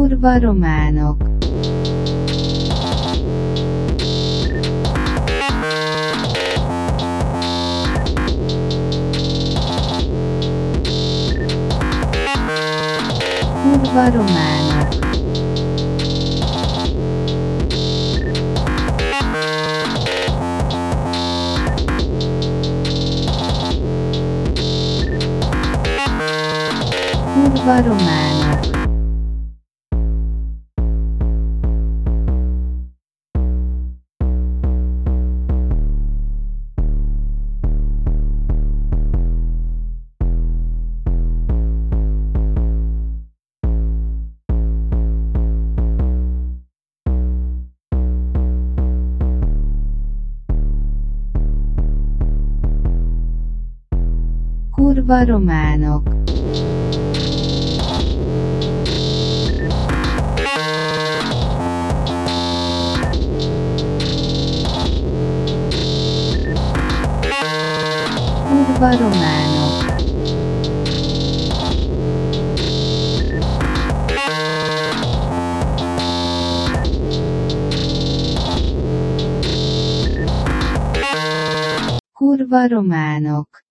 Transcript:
Kurva románok. Kurva románok. Kurva románok. Kurva románok. Kurva románok. Kurva románok.